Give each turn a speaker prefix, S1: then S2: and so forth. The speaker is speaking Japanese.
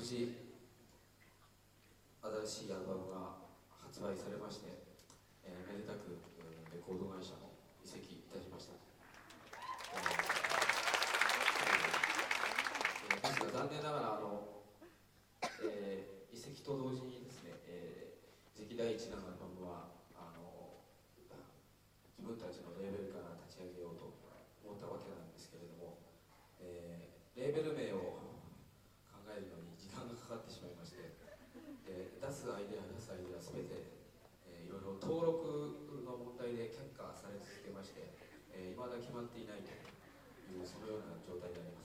S1: 無事新しいアルバムが発売されまして、えー、めでたく、えー、レコード会社も移籍いたしました、えー、ですが残念ながらあの、えー、移籍と同時にですね、えー、次期第一のアルバムはあの自分たちのレーベルから立ち上げようと思ったわけなんですけれども、えー、レーベル名をま、だ決まっていないというそのような状態であります。